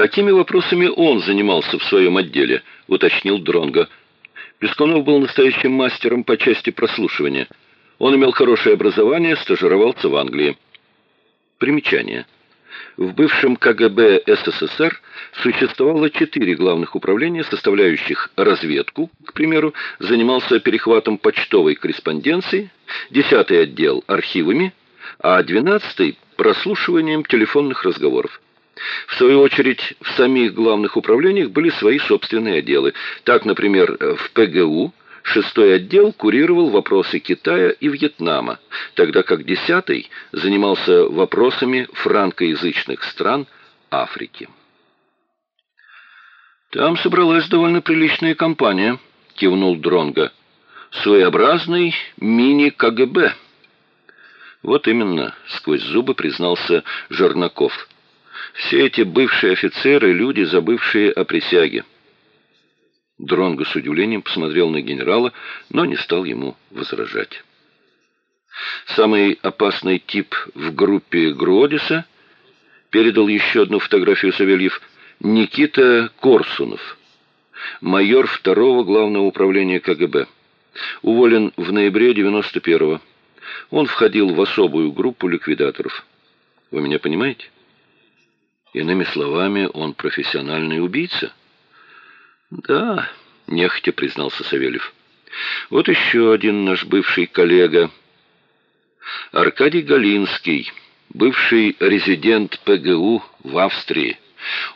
Какими вопросами он занимался в своем отделе, уточнил Дронго. Пескунов был настоящим мастером по части прослушивания. Он имел хорошее образование, стажировался в Англии. Примечание. В бывшем КГБ СССР существовало четыре главных управления, составляющих разведку, к примеру, занимался перехватом почтовой корреспонденции, десятый отдел – архивами, а двенадцатый – прослушиванием телефонных разговоров. В свою очередь, в самих главных управлениях были свои собственные отделы. Так, например, в ПГУ шестой отдел курировал вопросы Китая и Вьетнама, тогда как десятый занимался вопросами франкоязычных стран Африки. «Там собралась довольно приличная компания», — кивнул Дронга. «Своеобразный мини-КГБ». «Вот именно», — сквозь зубы признался Жернаков. Все эти бывшие офицеры — люди, забывшие о присяге. Дронго с удивлением посмотрел на генерала, но не стал ему возражать. Самый опасный тип в группе Гродиса передал еще одну фотографию Савельев Никита Корсунов, майор второго главного управления КГБ. Уволен в ноябре 91-го. Он входил в особую группу ликвидаторов. Вы меня понимаете? Иными словами, он профессиональный убийца? Да, нехотя признался Савельев. Вот еще один наш бывший коллега. Аркадий Галинский, бывший резидент ПГУ в Австрии,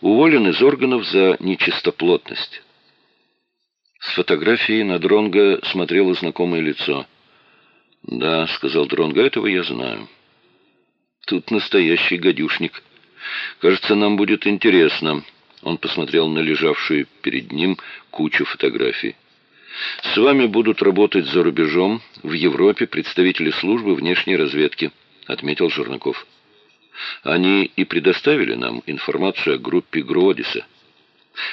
уволен из органов за нечистоплотность. С фотографии на Дронга смотрело знакомое лицо. «Да», — сказал Дронга, — «этого я знаю». «Тут настоящий гадюшник». Кажется, нам будет интересно. Он посмотрел на лежавшую перед ним кучу фотографий. С вами будут работать за рубежом, в Европе, представители службы внешней разведки, отметил Жернаков. Они и предоставили нам информацию о группе Гродиса.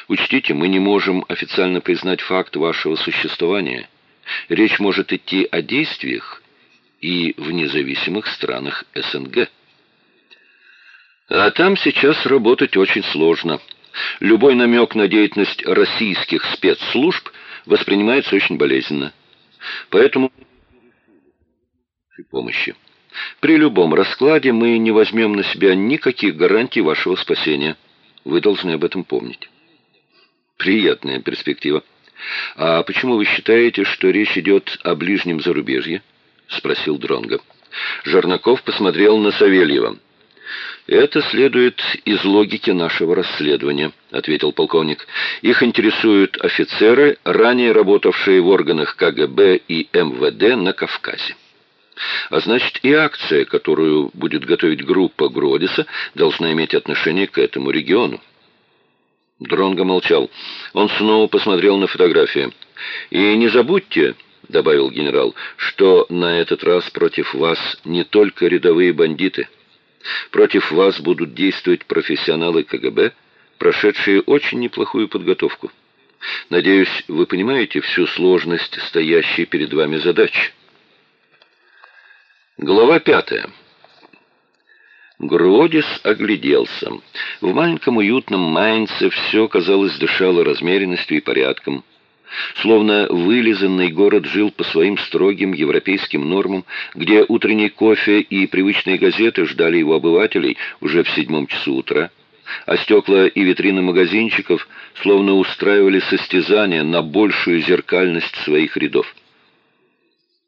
Учтите, мы не можем официально признать факт вашего существования. Речь может идти о действиях и в независимых странах СНГ. А там сейчас работать очень сложно. Любой намек на деятельность российских спецслужб воспринимается очень болезненно. Поэтому помощи. При любом раскладе мы не возьмем на себя никаких гарантий вашего спасения. Вы должны об этом помнить. Приятная перспектива. А почему вы считаете, что речь идет о ближнем зарубежье? Спросил Дронго. Жарнаков посмотрел на Савельева. «Это следует из логики нашего расследования», — ответил полковник. «Их интересуют офицеры, ранее работавшие в органах КГБ и МВД на Кавказе. А значит, и акция, которую будет готовить группа Гродиса, должна иметь отношение к этому региону». Дронго молчал. Он снова посмотрел на фотографии. «И не забудьте», — добавил генерал, — «что на этот раз против вас не только рядовые бандиты». Против вас будут действовать профессионалы КГБ, прошедшие очень неплохую подготовку. Надеюсь, вы понимаете всю сложность стоящей перед вами задачи. Глава пятая. Гродис огляделся. В маленьком уютном Майнце все, казалось, дышало размеренностью и порядком. Словно вылизанный город жил по своим строгим европейским нормам, где утренний кофе и привычные газеты ждали его обывателей уже в седьмом часу утра, а стекла и витрины магазинчиков словно устраивали состязания на большую зеркальность своих рядов.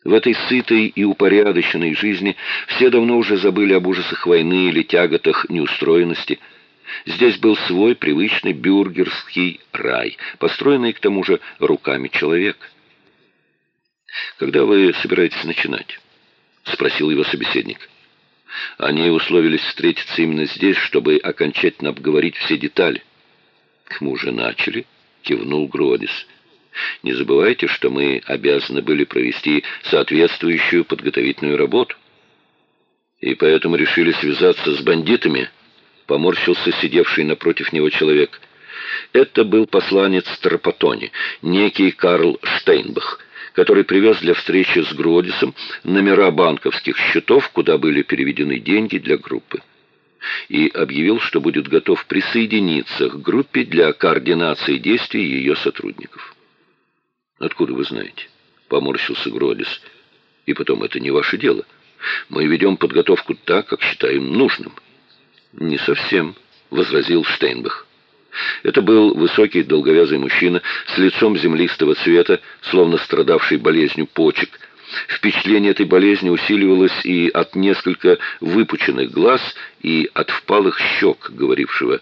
В этой сытой и упорядоченной жизни все давно уже забыли об ужасах войны или тяготах неустроенности – Здесь был свой привычный бюргерский рай, построенный к тому же руками человека. «Когда вы собираетесь начинать?» — спросил его собеседник. Они условились встретиться именно здесь, чтобы окончательно обговорить все детали. «Мы уже начали», — кивнул Гродис. «Не забывайте, что мы обязаны были провести соответствующую подготовительную работу. И поэтому решили связаться с бандитами» поморщился сидевший напротив него человек. Это был посланец Тропотони, некий Карл Штейнбах, который привез для встречи с Гродисом номера банковских счетов, куда были переведены деньги для группы. и объявил, что будет готов присоединиться к группе для координации действий ее сотрудников. «Откуда вы знаете?» — поморщился Гродис. «И потом, это не ваше дело. Мы ведем подготовку так, как считаем нужным». «Не совсем», — возразил Штейнбах. Это был высокий долговязый мужчина с лицом землистого цвета, словно страдавший болезнью почек. Впечатление этой болезни усиливалось и от несколько выпученных глаз, и от впалых щек, говорившего.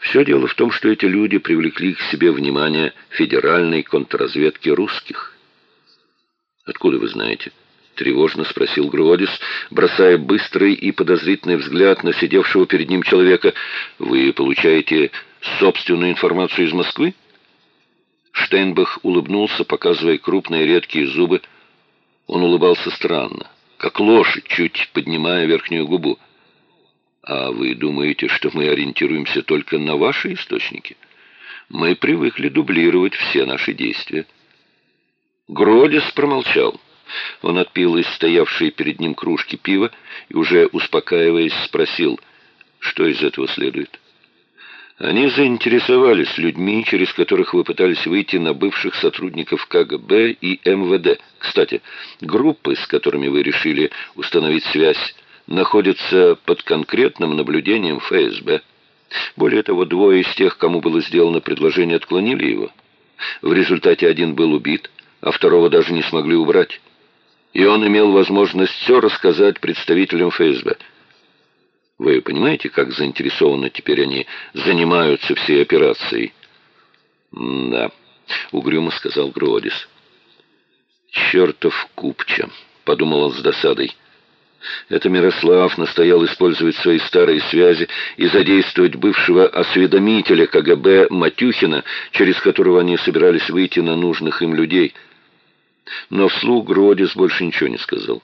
Все дело в том, что эти люди привлекли к себе внимание федеральной контрразведки русских. «Откуда вы знаете?» — тревожно спросил Гродис, бросая быстрый и подозрительный взгляд на сидевшего перед ним человека. «Вы получаете собственную информацию из Москвы?» Штейнбах улыбнулся, показывая крупные редкие зубы. Он улыбался странно, как лошадь, чуть поднимая верхнюю губу. «А вы думаете, что мы ориентируемся только на ваши источники? Мы привыкли дублировать все наши действия». Гродис промолчал. Он отпил из стоявшей перед ним кружки пива и, уже успокаиваясь, спросил, что из этого следует. Они заинтересовались людьми, через которых вы пытались выйти на бывших сотрудников КГБ и МВД. Кстати, группы, с которыми вы решили установить связь, находятся под конкретным наблюдением ФСБ. Более того, двое из тех, кому было сделано предложение, отклонили его. В результате один был убит, а второго даже не смогли убрать и он имел возможность все рассказать представителям ФСБ. Вы понимаете, как заинтересованно теперь они занимаются всей операцией? «Да», — угрюмо сказал Гродис. «Чертов купча», — подумал он с досадой. Это Мирослав настоял использовать свои старые связи и задействовать бывшего осведомителя КГБ Матюхина, через которого они собирались выйти на нужных им людей — но вслух Гродис больше ничего не сказал.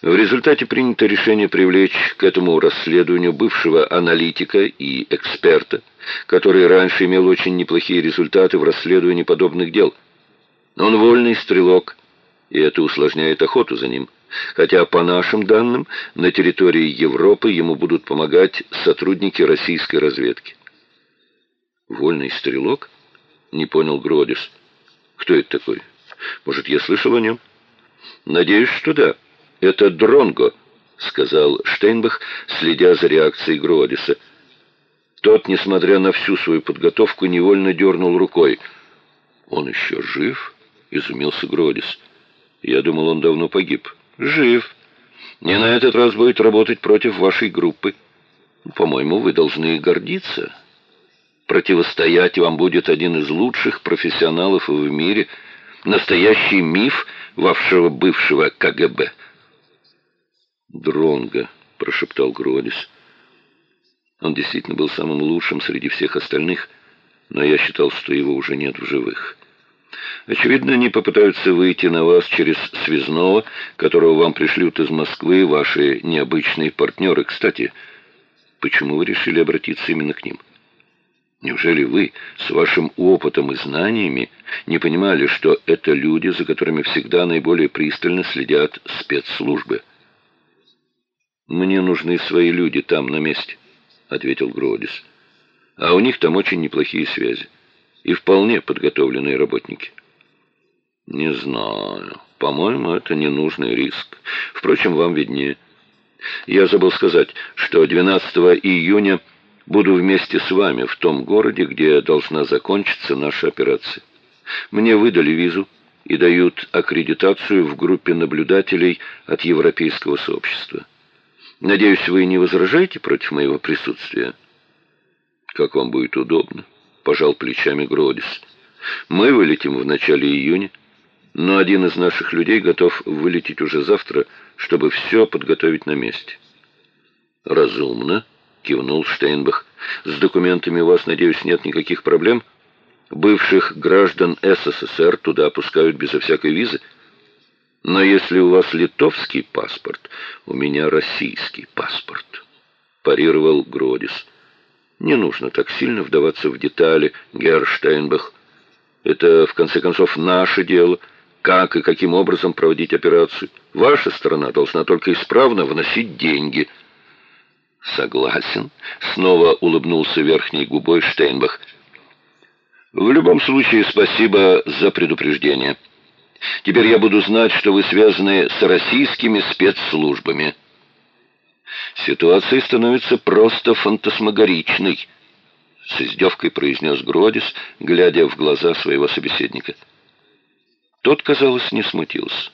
В результате принято решение привлечь к этому расследованию бывшего аналитика и эксперта, который раньше имел очень неплохие результаты в расследовании подобных дел. Он вольный стрелок, и это усложняет охоту за ним. Хотя, по нашим данным, на территории Европы ему будут помогать сотрудники российской разведки. «Вольный стрелок?» — не понял Гродис. «Кто это такой?» Может, я слышал о нем? Надеюсь, что да. Это Дронго, сказал Штейнбах, следя за реакцией Гродиса. Тот, несмотря на всю свою подготовку, невольно дернул рукой. «Он еще жив?» — изумился Гродис. «Я думал, он давно погиб». «Жив. Не на этот раз будет работать против вашей группы. По-моему, вы должны гордиться. Противостоять вам будет один из лучших профессионалов в мире — Настоящий миф вашего бывшего КГБ. Дронга, прошептал Гродис. Он действительно был самым лучшим среди всех остальных, но я считал, что его уже нет в живых. Очевидно, они попытаются выйти на вас через связного, которого вам пришлют из Москвы ваши необычные партнеры. Кстати, почему вы решили обратиться именно к ним? — Неужели вы с вашим опытом и знаниями не понимали, что это люди, за которыми всегда наиболее пристально следят спецслужбы? «Мне нужны свои люди там, на месте», — ответил Гродис. «А у них там очень неплохие связи и вполне подготовленные работники». «Не знаю. По-моему, это ненужный риск. Впрочем, вам виднее. Я забыл сказать, что 12 июня Буду вместе с вами в том городе, где должна закончиться наша операция. Мне выдали визу и дают аккредитацию в группе наблюдателей от Европейского сообщества. Надеюсь, вы не возражаете против моего присутствия? Как вам будет удобно, пожал плечами Гродис. Мы вылетим в начале июня, но один из наших людей готов вылететь уже завтра, чтобы все подготовить на месте. Разумно. — кивнул Штейнбах. «С документами у вас, надеюсь, нет никаких проблем? Бывших граждан СССР туда опускают безо всякой визы. Но если у вас литовский паспорт, у меня российский паспорт», — парировал Гродис. «Не нужно так сильно вдаваться в детали, Герр Штейнбах. Это, в конце концов, наше дело» как и каким образом проводить операцию. Ваша сторона должна только исправно вносить деньги – Согласен. Снова улыбнулся верхней губой Штейнбах. В любом случае, спасибо за предупреждение. Теперь я буду знать, что вы связаны с российскими спецслужбами. Ситуация становится просто фантасмагоричной, с издевкой произнес Гродис, глядя в глаза своего собеседника. Тот, казалось, не смутился.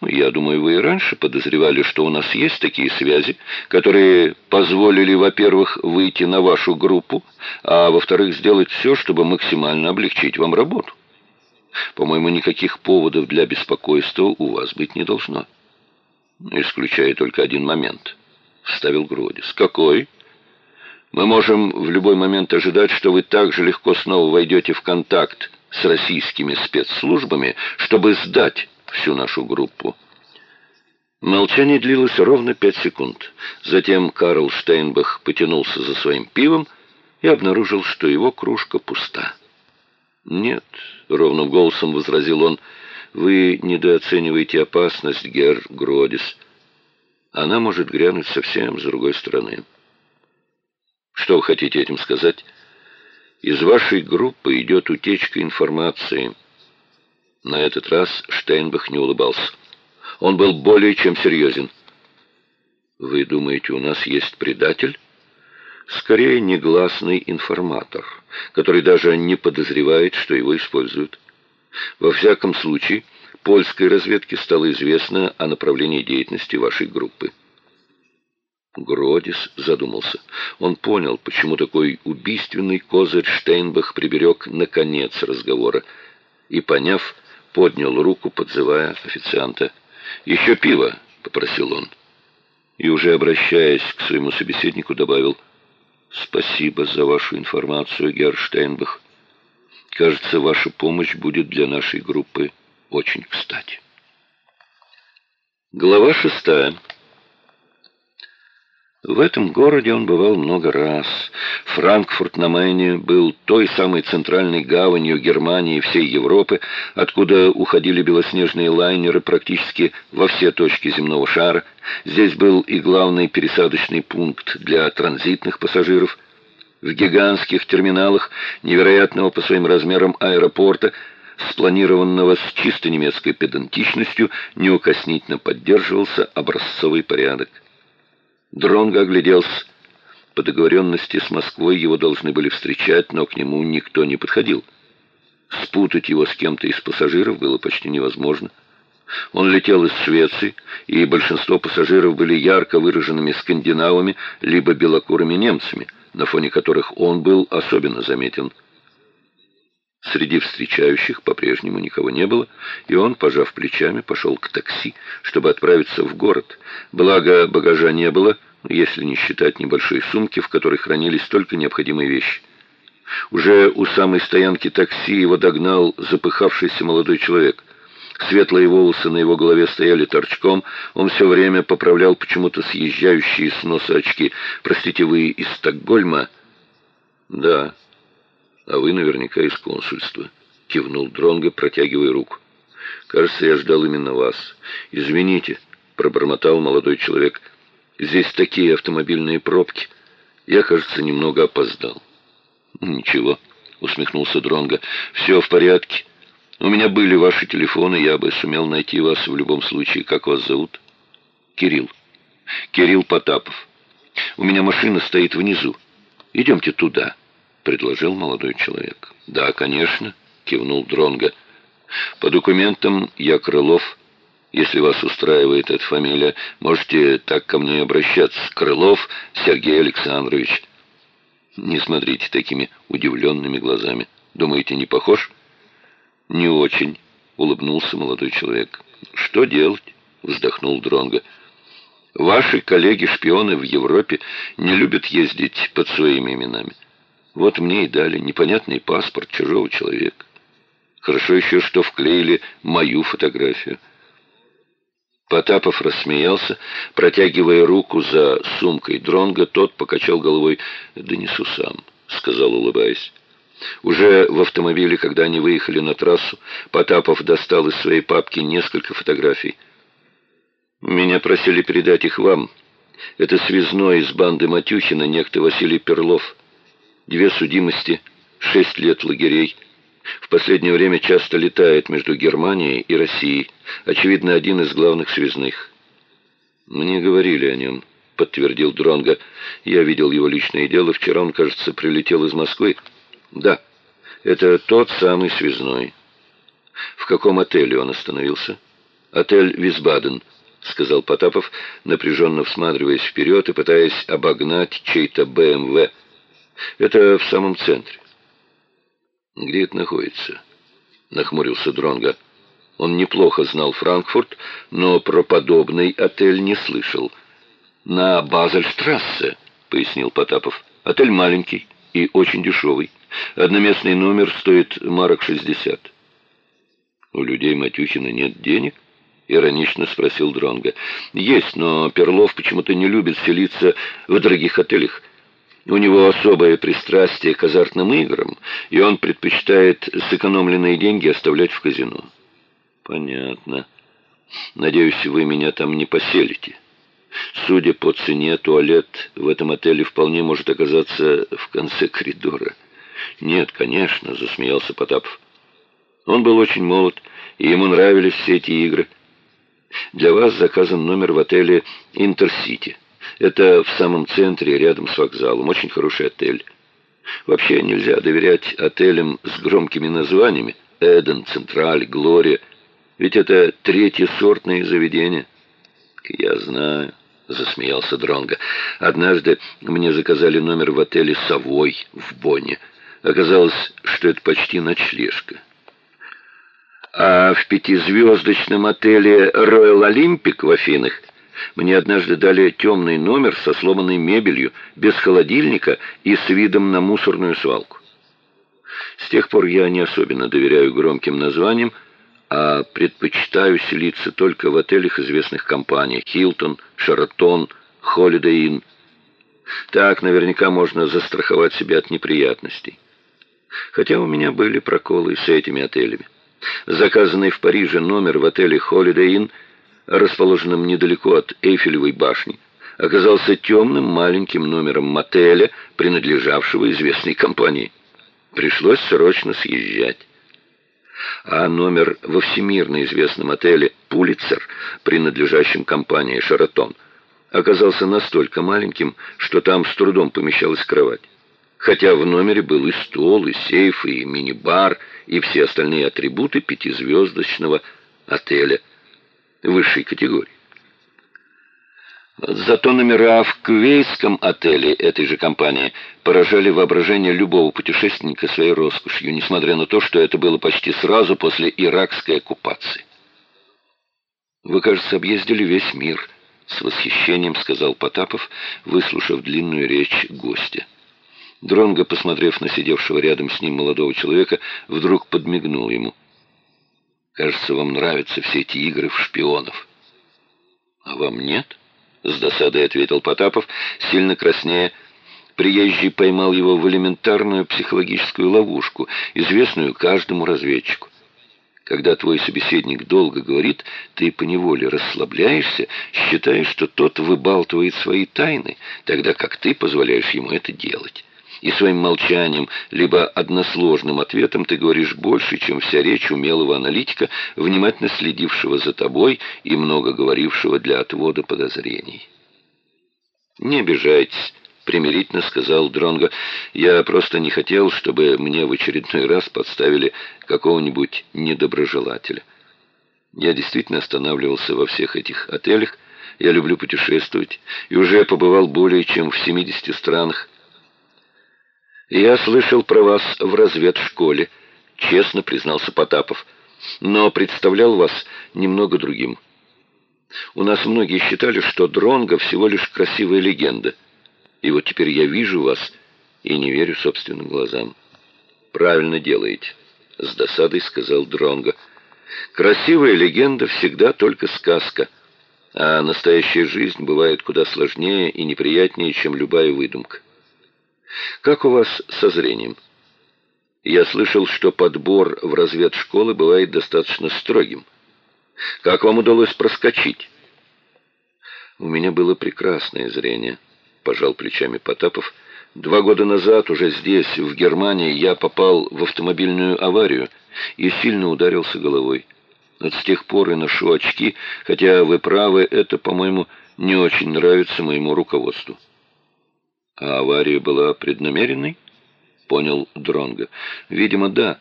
Я думаю, вы и раньше подозревали, что у нас есть такие связи, которые позволили, во-первых, выйти на вашу группу, а во-вторых, сделать все, чтобы максимально облегчить вам работу. По-моему, никаких поводов для беспокойства у вас быть не должно. Исключая только один момент, — вставил Гродис. Какой? Мы можем в любой момент ожидать, что вы так же легко снова войдете в контакт с российскими спецслужбами, чтобы сдать всю нашу группу. Молчание длилось ровно пять секунд. Затем Карл Штейнбах потянулся за своим пивом и обнаружил, что его кружка пуста. «Нет», — ровным голосом возразил он, — «вы недооцениваете опасность, Герр Гродис. Она может грянуть совсем с другой стороны». «Что вы хотите этим сказать?» «Из вашей группы идет утечка информации». На этот раз Штейнбах не улыбался. Он был более чем серьезен. «Вы думаете, у нас есть предатель?» «Скорее, негласный информатор, который даже не подозревает, что его используют. Во всяком случае, польской разведке стало известно о направлении деятельности вашей группы». Гродис задумался. Он понял, почему такой убийственный козырь Штейнбах приберег наконец разговора, и, поняв, поднял руку, подзывая официанта. «Еще пиво!» — попросил он. И уже обращаясь к своему собеседнику, добавил «Спасибо за вашу информацию, Герштейнбах. Кажется, ваша помощь будет для нашей группы очень кстати». Глава шестая. В этом городе он бывал много раз. Франкфурт на Майне был той самой центральной гаванью Германии и всей Европы, откуда уходили белоснежные лайнеры практически во все точки земного шара. Здесь был и главный пересадочный пункт для транзитных пассажиров. В гигантских терминалах невероятного по своим размерам аэропорта спланированного с чисто немецкой педантичностью, неукоснительно поддерживался образцовый порядок. Дронго огляделся. По договоренности с Москвой его должны были встречать, но к нему никто не подходил. Спутать его с кем-то из пассажиров было почти невозможно. Он летел из Швеции, и большинство пассажиров были ярко выраженными скандинавами либо белокурыми немцами, на фоне которых он был особенно заметен. Среди встречающих по-прежнему никого не было, и он, пожав плечами, пошел к такси, чтобы отправиться в город. Благо, багажа не было, если не считать небольшой сумки, в которой хранились только необходимые вещи. Уже у самой стоянки такси его догнал запыхавшийся молодой человек. Светлые волосы на его голове стояли торчком, он все время поправлял почему-то съезжающие с носа очки. «Простите, вы из Стокгольма?» «Да». «А вы наверняка из консульства», — кивнул Дронго, протягивая руку. «Кажется, я ждал именно вас. Извините», — пробормотал молодой человек. «Здесь такие автомобильные пробки. Я, кажется, немного опоздал». «Ничего», — усмехнулся Дронго. «Все в порядке. У меня были ваши телефоны, я бы сумел найти вас в любом случае. Как вас зовут?» «Кирилл. Кирилл Потапов. У меня машина стоит внизу. Идемте туда» предложил молодой человек. «Да, конечно», — кивнул Дронга. «По документам я Крылов. Если вас устраивает эта фамилия, можете так ко мне обращаться. Крылов Сергей Александрович». «Не смотрите такими удивленными глазами. Думаете, не похож?» «Не очень», — улыбнулся молодой человек. «Что делать?» — вздохнул Дронга. «Ваши коллеги-шпионы в Европе не любят ездить под своими именами». Вот мне и дали непонятный паспорт чужого человека. Хорошо еще, что вклеили мою фотографию. Потапов рассмеялся, протягивая руку за сумкой Дронга, тот покачал головой. «Да несу сам», — сказал, улыбаясь. Уже в автомобиле, когда они выехали на трассу, Потапов достал из своей папки несколько фотографий. «Меня просили передать их вам. Это связной из банды Матюхина, некто Василий Перлов. Две судимости, шесть лет лагерей. В последнее время часто летает между Германией и Россией. Очевидно, один из главных связных. Мне говорили о нем, подтвердил Дронга. Я видел его личное дело. Вчера он, кажется, прилетел из Москвы. Да, это тот самый связной. В каком отеле он остановился? Отель Висбаден, сказал Потапов, напряженно всматриваясь вперед и пытаясь обогнать чей-то БМВ. Это в самом центре. Где это находится? Нахмурился Дронга. Он неплохо знал Франкфурт, но про подобный отель не слышал. «На Базельштрассе», — пояснил Потапов. «Отель маленький и очень дешевый. Одноместный номер стоит марок 60. «У людей Матюхина нет денег?» — иронично спросил Дронга. «Есть, но Перлов почему-то не любит селиться в дорогих отелях. У него особое пристрастие к азартным играм, и он предпочитает сэкономленные деньги оставлять в казино». «Понятно. Надеюсь, вы меня там не поселите». Судя по цене, туалет в этом отеле вполне может оказаться в конце коридора. «Нет, конечно», — засмеялся Потапов. Он был очень молод, и ему нравились все эти игры. Для вас заказан номер в отеле «Интерсити». Это в самом центре, рядом с вокзалом. Очень хороший отель. Вообще нельзя доверять отелям с громкими названиями. «Эден», «Централь», «Глория». Ведь это третье сортное заведение. Я знаю. — засмеялся Дронго. «Однажды мне заказали номер в отеле «Совой» в Бонне. Оказалось, что это почти ночлежка. А в пятизвездочном отеле «Роyal Олимпик» в Афинах мне однажды дали темный номер со сломанной мебелью, без холодильника и с видом на мусорную свалку. С тех пор я не особенно доверяю громким названиям, а предпочитаю селиться только в отелях известных компаний «Хилтон», «Шаратон», «Холидей Инн». Так наверняка можно застраховать себя от неприятностей. Хотя у меня были проколы с этими отелями. Заказанный в Париже номер в отеле «Холидей Инн», расположенном недалеко от Эйфелевой башни, оказался темным маленьким номером мотеля, принадлежавшего известной компании. Пришлось срочно съезжать а номер во всемирно известном отеле «Пулицер», принадлежащем компании «Шаратон», оказался настолько маленьким, что там с трудом помещалась кровать. Хотя в номере был и стол, и сейф, и мини-бар, и все остальные атрибуты пятизвездочного отеля высшей категории. Зато номера в квейском отеле этой же компании поражали воображение любого путешественника своей роскошью, несмотря на то, что это было почти сразу после иракской оккупации. «Вы, кажется, объездили весь мир», — с восхищением сказал Потапов, выслушав длинную речь гостя. Дронго, посмотрев на сидевшего рядом с ним молодого человека, вдруг подмигнул ему. «Кажется, вам нравятся все эти игры в шпионов». «А вам нет?» С досадой ответил Потапов, сильно краснея. Приезжий поймал его в элементарную психологическую ловушку, известную каждому разведчику. Когда твой собеседник долго говорит, ты поневоле расслабляешься, считаешь, что тот выбалтывает свои тайны, тогда как ты позволяешь ему это делать и своим молчанием, либо односложным ответом ты говоришь больше, чем вся речь умелого аналитика, внимательно следившего за тобой и много говорившего для отвода подозрений. «Не обижайтесь», — примирительно сказал Дронго. «Я просто не хотел, чтобы мне в очередной раз подставили какого-нибудь недоброжелателя. Я действительно останавливался во всех этих отелях, я люблю путешествовать и уже побывал более чем в 70 странах, «Я слышал про вас в разведшколе», — честно признался Потапов, «но представлял вас немного другим. У нас многие считали, что Дронго всего лишь красивая легенда. И вот теперь я вижу вас и не верю собственным глазам». «Правильно делаете», — с досадой сказал Дронго. «Красивая легенда всегда только сказка, а настоящая жизнь бывает куда сложнее и неприятнее, чем любая выдумка». Как у вас со зрением? Я слышал, что подбор в разведшколы бывает достаточно строгим. Как вам удалось проскочить? У меня было прекрасное зрение, пожал плечами Потапов. Два года назад, уже здесь, в Германии, я попал в автомобильную аварию и сильно ударился головой. Вот с тех пор и ношу очки, хотя вы правы, это, по-моему, не очень нравится моему руководству. А авария была преднамеренной? Понял Дронга. Видимо, да.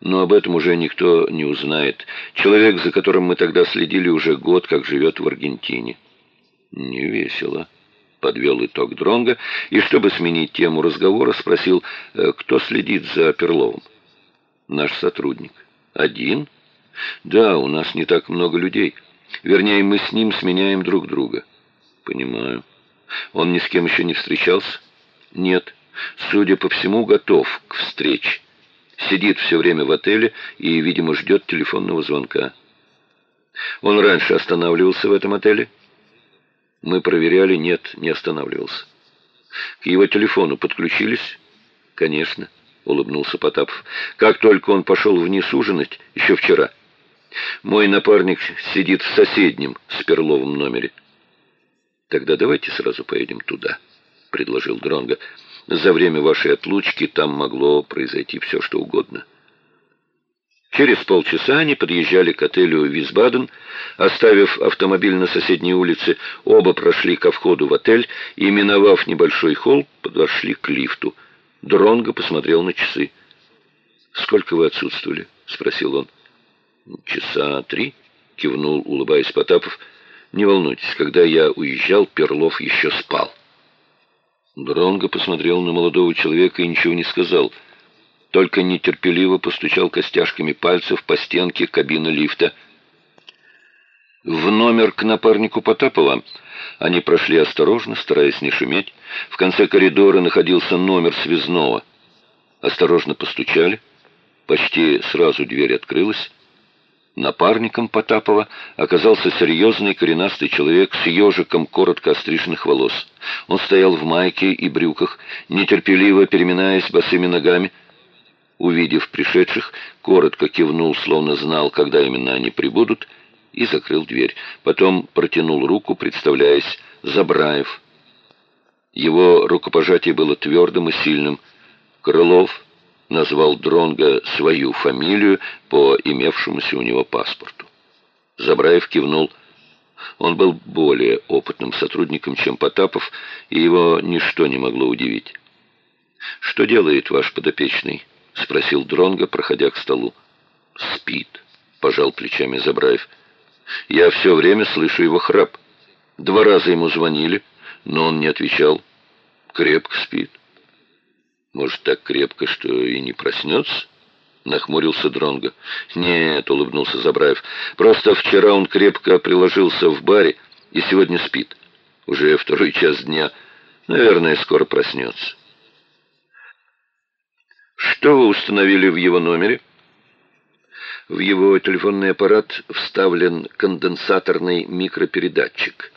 Но об этом уже никто не узнает. Человек, за которым мы тогда следили, уже год как живет в Аргентине. Не весело. Подвел итог Дронга и, чтобы сменить тему разговора, спросил, «Э, кто следит за Перловым. Наш сотрудник. Один? Да, у нас не так много людей. Вернее, мы с ним сменяем друг друга. Понимаю. Он ни с кем еще не встречался? Нет. Судя по всему, готов к встрече. Сидит все время в отеле и, видимо, ждет телефонного звонка. Он раньше останавливался в этом отеле? Мы проверяли, нет, не останавливался. К его телефону подключились? Конечно, улыбнулся Потапов. Как только он пошел вниз ужинать, еще вчера. Мой напарник сидит в соседнем с Перловым номере. Тогда давайте сразу поедем туда, предложил Дронга. За время вашей отлучки там могло произойти все, что угодно. Через полчаса они подъезжали к отелю «Висбаден». Оставив автомобиль на соседней улице, оба прошли ко входу в отель и, миновав небольшой холл, подошли к лифту. Дронго посмотрел на часы. «Сколько вы отсутствовали?» — спросил он. «Часа три», — кивнул, улыбаясь Потапов. «Не волнуйтесь, когда я уезжал, Перлов еще спал». Дронго посмотрел на молодого человека и ничего не сказал, только нетерпеливо постучал костяшками пальцев по стенке кабины лифта. В номер к напарнику Потапова они прошли осторожно, стараясь не шуметь. В конце коридора находился номер связного. Осторожно постучали. Почти сразу дверь открылась. Напарником Потапова оказался серьезный коренастый человек с ежиком коротко остриженных волос. Он стоял в майке и брюках, нетерпеливо переминаясь босыми ногами. Увидев пришедших, коротко кивнул, словно знал, когда именно они прибудут, и закрыл дверь. Потом протянул руку, представляясь Забраев. Его рукопожатие было твердым и сильным. Крылов назвал Дронга свою фамилию по имевшемуся у него паспорту. Забраев кивнул. Он был более опытным сотрудником, чем Потапов, и его ничто не могло удивить. «Что делает ваш подопечный?» — спросил Дронга, проходя к столу. «Спит», — пожал плечами Забраев. «Я все время слышу его храп. Два раза ему звонили, но он не отвечал. Крепко спит». Может, так крепко, что и не проснется?» Нахмурился Дронго. «Нет», — улыбнулся Забраев. «Просто вчера он крепко приложился в баре и сегодня спит. Уже второй час дня. Наверное, скоро проснется». «Что вы установили в его номере?» В его телефонный аппарат вставлен конденсаторный микропередатчик,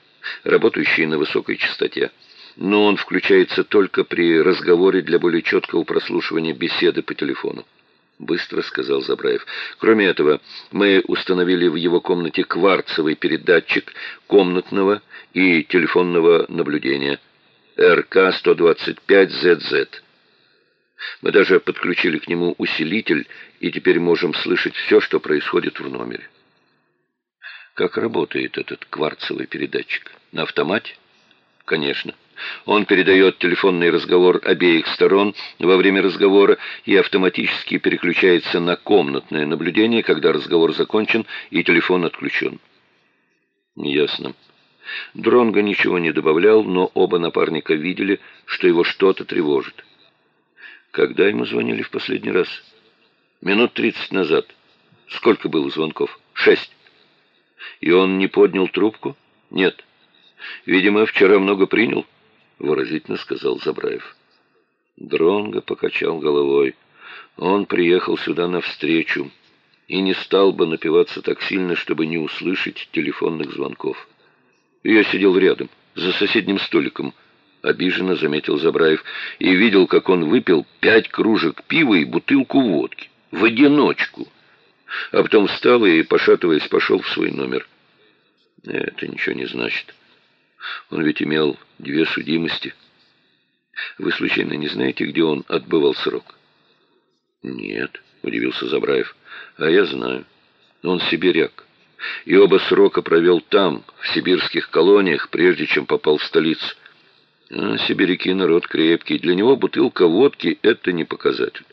работающий на высокой частоте но он включается только при разговоре для более четкого прослушивания беседы по телефону. Быстро сказал Забраев. Кроме этого, мы установили в его комнате кварцевый передатчик комнатного и телефонного наблюдения РК-125ЗЗ. Мы даже подключили к нему усилитель и теперь можем слышать все, что происходит в номере. Как работает этот кварцевый передатчик? На автомате? Конечно. Он передает телефонный разговор обеих сторон во время разговора и автоматически переключается на комнатное наблюдение, когда разговор закончен и телефон отключен. Ясно. Дронго ничего не добавлял, но оба напарника видели, что его что-то тревожит. Когда ему звонили в последний раз? Минут тридцать назад. Сколько было звонков? Шесть. И он не поднял трубку? Нет. Видимо, вчера много принял выразительно сказал Забраев. Дронго покачал головой. Он приехал сюда навстречу и не стал бы напиваться так сильно, чтобы не услышать телефонных звонков. Я сидел рядом, за соседним столиком, обиженно заметил Забраев, и видел, как он выпил пять кружек пива и бутылку водки. В одиночку. А потом встал и, пошатываясь, пошел в свой номер. Это ничего не значит. Он ведь имел две судимости. Вы случайно не знаете, где он отбывал срок? Нет, удивился Забраев. А я знаю. Он сибиряк. И оба срока провел там, в сибирских колониях, прежде чем попал в столицу. А сибиряки народ крепкий. Для него бутылка водки — это не показатель.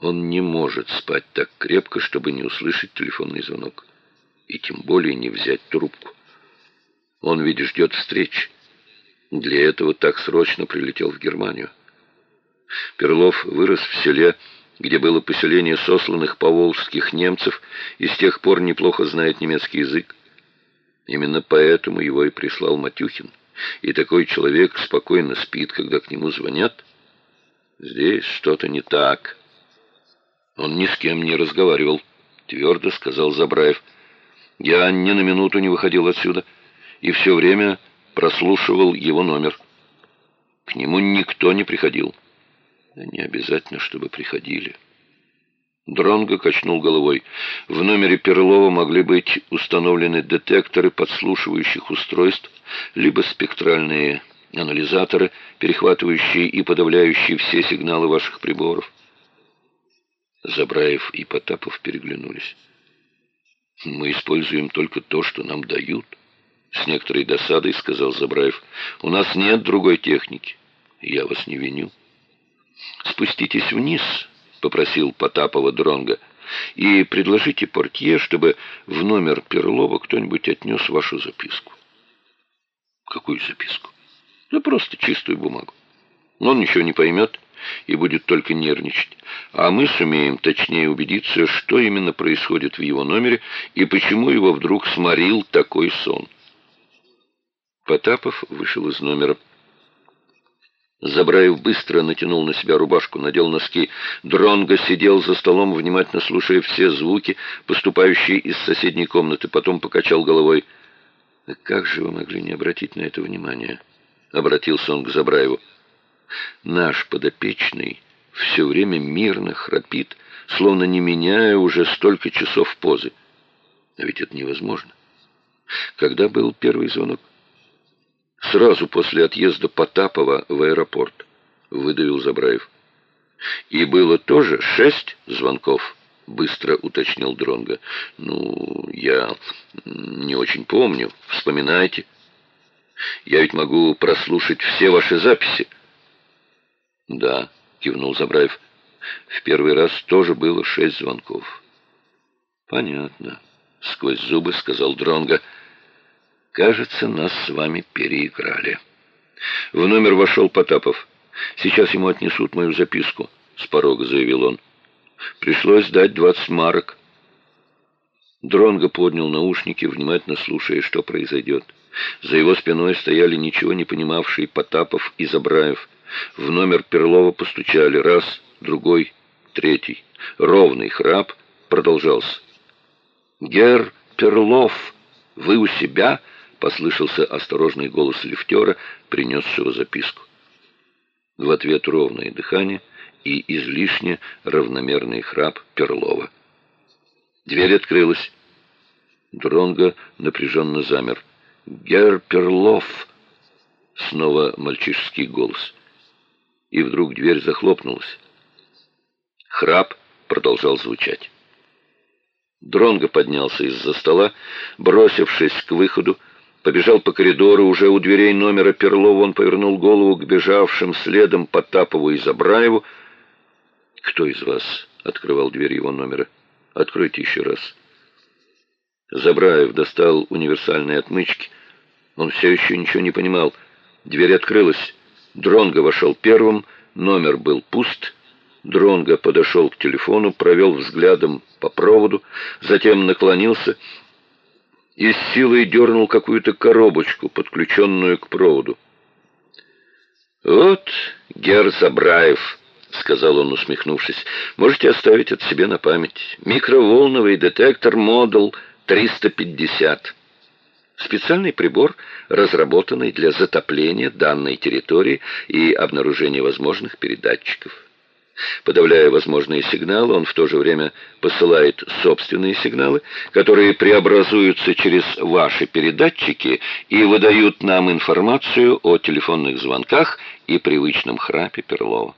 Он не может спать так крепко, чтобы не услышать телефонный звонок. И тем более не взять трубку. Он ведь ждет встречи. Для этого так срочно прилетел в Германию. Перлов вырос в селе, где было поселение сосланных поволжских немцев, и с тех пор неплохо знает немецкий язык. Именно поэтому его и прислал Матюхин. И такой человек спокойно спит, когда к нему звонят. Здесь что-то не так. Он ни с кем не разговаривал, твердо сказал Забраев. Я ни на минуту не выходил отсюда и все время прослушивал его номер. К нему никто не приходил. Не обязательно, чтобы приходили. Дронго качнул головой. В номере Перлова могли быть установлены детекторы подслушивающих устройств, либо спектральные анализаторы, перехватывающие и подавляющие все сигналы ваших приборов. Забраев и Потапов переглянулись. «Мы используем только то, что нам дают», — с некоторой досадой сказал Забраев. «У нас нет другой техники. Я вас не виню». «Спуститесь вниз», — попросил Потапова Дронга, «и предложите портье, чтобы в номер Перлова кто-нибудь отнес вашу записку». «Какую записку?» «Да просто чистую бумагу. Он ничего не поймет» и будет только нервничать. А мы сумеем точнее убедиться, что именно происходит в его номере и почему его вдруг сморил такой сон. Потапов вышел из номера. Забраев быстро натянул на себя рубашку, надел носки. Дронго сидел за столом, внимательно слушая все звуки, поступающие из соседней комнаты. Потом покачал головой. «Как же вы могли не обратить на это внимание?» Обратился он к Забраеву. Наш подопечный все время мирно храпит, словно не меняя уже столько часов позы. А ведь это невозможно. Когда был первый звонок? Сразу после отъезда Потапова в аэропорт, выдавил Забраев. И было тоже шесть звонков, быстро уточнил Дронга. Ну, я не очень помню. Вспоминайте. Я ведь могу прослушать все ваши записи. «Да», — кивнул Забраев. «В первый раз тоже было шесть звонков». «Понятно», — сквозь зубы сказал Дронга. «Кажется, нас с вами переиграли». В номер вошел Потапов. «Сейчас ему отнесут мою записку», — с порога заявил он. «Пришлось дать двадцать марок». Дронго поднял наушники, внимательно слушая, что произойдет. За его спиной стояли ничего не понимавшие Потапов и Забраев. В номер Перлова постучали раз, другой, третий. Ровный храп продолжался. «Гер Перлов, вы у себя?» — послышался осторожный голос лифтера, принесшего записку. В ответ ровное дыхание и излишне равномерный храп Перлова. Дверь открылась. Дронго напряженно замер. «Гер Перлов!» Снова мальчишеский голос и вдруг дверь захлопнулась. Храп продолжал звучать. Дронго поднялся из-за стола, бросившись к выходу, побежал по коридору, уже у дверей номера Перлова он повернул голову к бежавшим следом Потапову и Забраеву. «Кто из вас?» — открывал дверь его номера. «Откройте еще раз». Забраев достал универсальные отмычки. Он все еще ничего не понимал. Дверь открылась. Дронго вошел первым, номер был пуст. Дронго подошел к телефону, провел взглядом по проводу, затем наклонился и с силой дернул какую-то коробочку, подключенную к проводу. «Вот, Гер Забраев», — сказал он, усмехнувшись, — «можете оставить от себе на память. Микроволновый детектор Модул 350». Специальный прибор, разработанный для затопления данной территории и обнаружения возможных передатчиков. Подавляя возможные сигналы, он в то же время посылает собственные сигналы, которые преобразуются через ваши передатчики и выдают нам информацию о телефонных звонках и привычном храпе Перлова.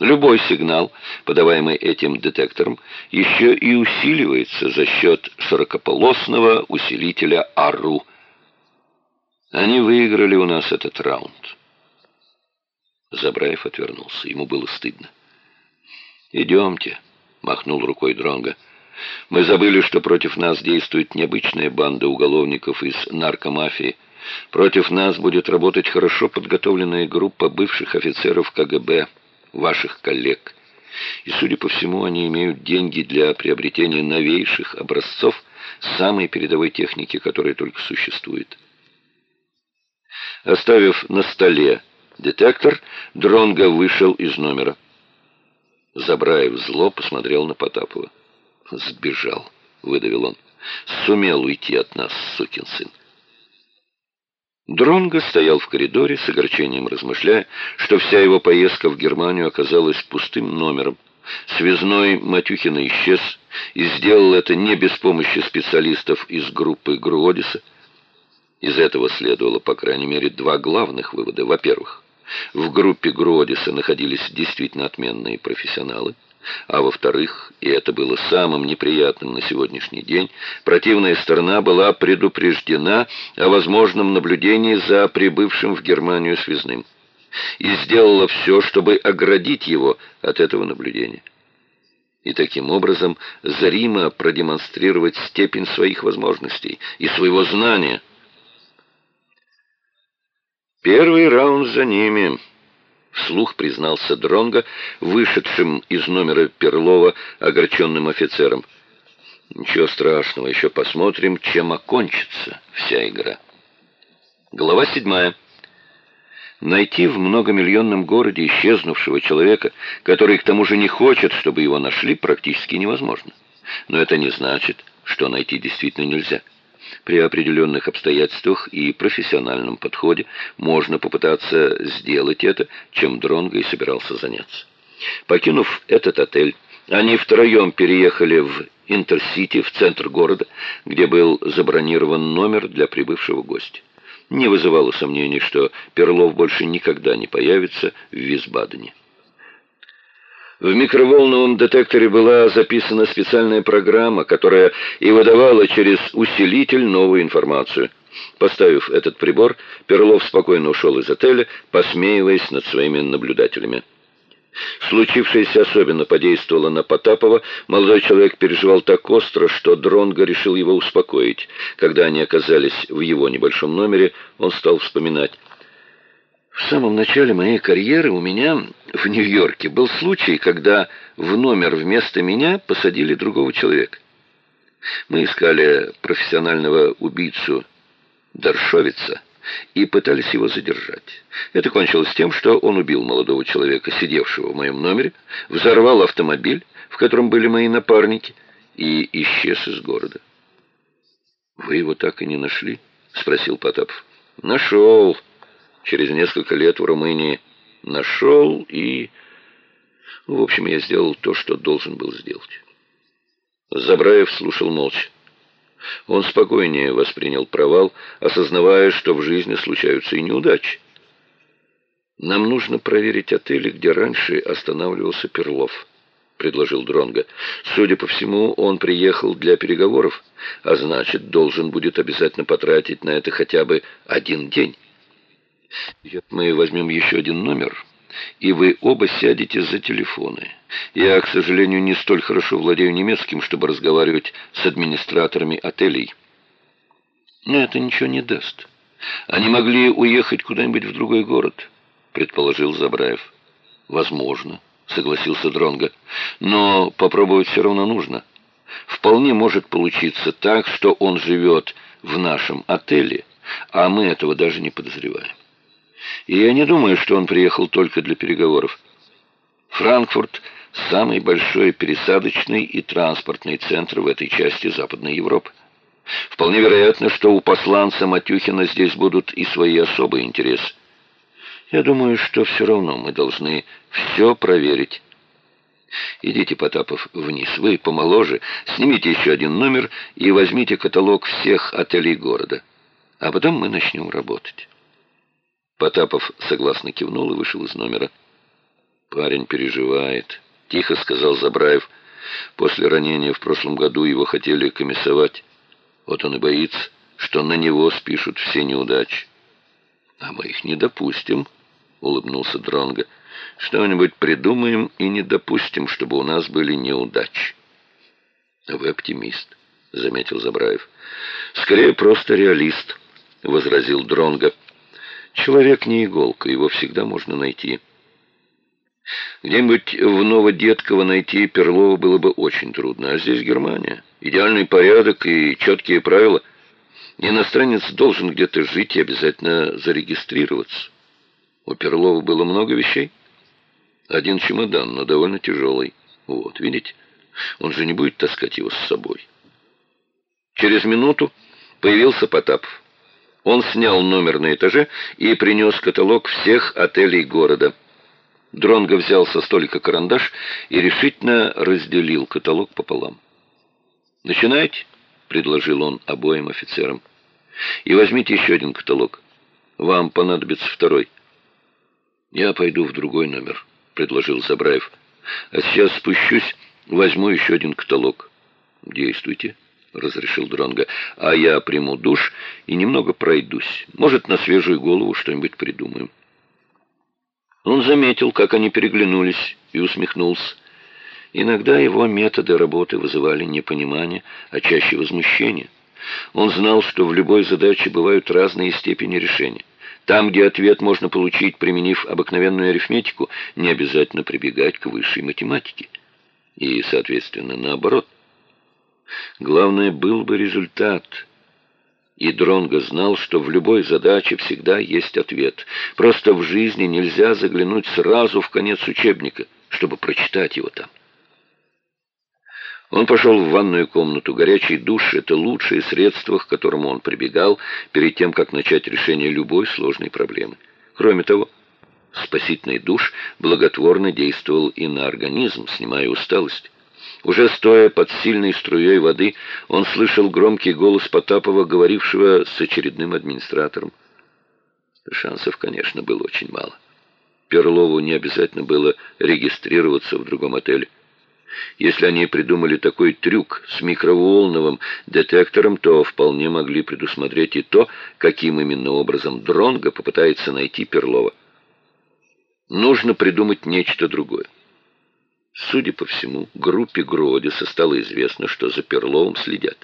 Любой сигнал, подаваемый этим детектором, еще и усиливается за счет широкополосного усилителя АРУ. Они выиграли у нас этот раунд. Забраев отвернулся. Ему было стыдно. «Идемте», — махнул рукой Дронга. «Мы забыли, что против нас действует необычная банда уголовников из наркомафии. Против нас будет работать хорошо подготовленная группа бывших офицеров КГБ, ваших коллег. И, судя по всему, они имеют деньги для приобретения новейших образцов самой передовой техники, которая только существует». Оставив на столе детектор, Дронго вышел из номера. Забраев зло посмотрел на Потапова. «Сбежал», — выдавил он. «Сумел уйти от нас, сукин сын». Дронго стоял в коридоре с огорчением размышляя, что вся его поездка в Германию оказалась пустым номером. Связной Матюхина исчез и сделал это не без помощи специалистов из группы Груодиса. Из этого следовало, по крайней мере, два главных вывода. Во-первых, в группе Гродиса находились действительно отменные профессионалы, а во-вторых, и это было самым неприятным на сегодняшний день, противная сторона была предупреждена о возможном наблюдении за прибывшим в Германию связным и сделала все, чтобы оградить его от этого наблюдения. И таким образом зримо продемонстрировать степень своих возможностей и своего знания – Первый раунд за ними, вслух признался Дронга, вышедшим из номера Перлова огорченным офицером. Ничего страшного, еще посмотрим, чем окончится вся игра. Глава седьмая. Найти в многомиллионном городе исчезнувшего человека, который к тому же не хочет, чтобы его нашли, практически невозможно. Но это не значит, что найти действительно нельзя. При определенных обстоятельствах и профессиональном подходе можно попытаться сделать это, чем Дронго и собирался заняться. Покинув этот отель, они втроем переехали в Интерсити, в центр города, где был забронирован номер для прибывшего гостя. Не вызывало сомнений, что Перлов больше никогда не появится в Висбадене. В микроволновом детекторе была записана специальная программа, которая и выдавала через усилитель новую информацию. Поставив этот прибор, Перлов спокойно ушел из отеля, посмеиваясь над своими наблюдателями. Случившееся особенно подействовало на Потапова. Молодой человек переживал так остро, что Дронго решил его успокоить. Когда они оказались в его небольшом номере, он стал вспоминать. В самом начале моей карьеры у меня в Нью-Йорке был случай, когда в номер вместо меня посадили другого человека. Мы искали профессионального убийцу Даршовица и пытались его задержать. Это кончилось тем, что он убил молодого человека, сидевшего в моем номере, взорвал автомобиль, в котором были мои напарники, и исчез из города. «Вы его так и не нашли?» — спросил Потапов. «Нашел», через несколько лет в Румынии нашел и... В общем, я сделал то, что должен был сделать. Забраев слушал молча. Он спокойнее воспринял провал, осознавая, что в жизни случаются и неудачи. «Нам нужно проверить отели, где раньше останавливался Перлов», — предложил Дронга. «Судя по всему, он приехал для переговоров, а значит, должен будет обязательно потратить на это хотя бы один день». Мы возьмем еще один номер, и вы оба сядете за телефоны. Я, к сожалению, не столь хорошо владею немецким, чтобы разговаривать с администраторами отелей. Но это ничего не даст. Они могли уехать куда-нибудь в другой город, предположил Забраев. Возможно, согласился Дронга. Но попробовать все равно нужно. Вполне может получиться так, что он живет в нашем отеле, а мы этого даже не подозреваем. И я не думаю, что он приехал только для переговоров. Франкфурт – самый большой пересадочный и транспортный центр в этой части Западной Европы. Вполне вероятно, что у посланца Матюхина здесь будут и свои особые интересы. Я думаю, что все равно мы должны все проверить. Идите, Потапов, вниз. Вы помоложе. Снимите еще один номер и возьмите каталог всех отелей города. А потом мы начнем работать. Потапов согласно кивнул и вышел из номера. «Парень переживает», — тихо сказал Забраев. «После ранения в прошлом году его хотели комиссовать. Вот он и боится, что на него спишут все неудачи». «А мы их не допустим», — улыбнулся Дронго. «Что-нибудь придумаем и не допустим, чтобы у нас были неудачи». «А вы оптимист», — заметил Забраев. «Скорее просто реалист», — возразил Дронго. «Человек не иголка, его всегда можно найти». Где-нибудь в Новодетково найти Перлова было бы очень трудно, а здесь Германия. Идеальный порядок и четкие правила — Иностранец должен где-то жить и обязательно зарегистрироваться. У Перлова было много вещей. Один чемодан, но довольно тяжелый. Вот, видите? Он же не будет таскать его с собой. Через минуту появился Потапов. Он снял номер на этаже и принес каталог всех отелей города. Дронго взял со столика карандаш и решительно разделил каталог пополам. «Начинайте?» — предложил он обоим офицерам. «И возьмите еще один каталог. Вам понадобится второй». «Я пойду в другой номер», — предложил Забраев. «А сейчас спущусь, возьму еще один каталог». «Действуйте», — разрешил Дронга. «А я приму душ и немного пройдусь. Может, на свежую голову что-нибудь придумаем». Он заметил, как они переглянулись, и усмехнулся. Иногда его методы работы вызывали непонимание, а чаще возмущение. Он знал, что в любой задаче бывают разные степени решения. Там, где ответ можно получить, применив обыкновенную арифметику, не обязательно прибегать к высшей математике. И, соответственно, наоборот. Главное, был бы результат. И Дронго знал, что в любой задаче всегда есть ответ. Просто в жизни нельзя заглянуть сразу в конец учебника, чтобы прочитать его там. Он пошел в ванную комнату. Горячий душ — это лучшее средство, к которому он прибегал перед тем, как начать решение любой сложной проблемы. Кроме того, спасительный душ благотворно действовал и на организм, снимая усталость. Уже стоя под сильной струей воды, он слышал громкий голос Потапова, говорившего с очередным администратором. Шансов, конечно, было очень мало. Перлову не обязательно было регистрироваться в другом отеле. Если они придумали такой трюк с микроволновым детектором, то вполне могли предусмотреть и то, каким именно образом Дронго попытается найти Перлова. Нужно придумать нечто другое. Судя по всему, группе Гродиса стало известно, что за Перловым следят.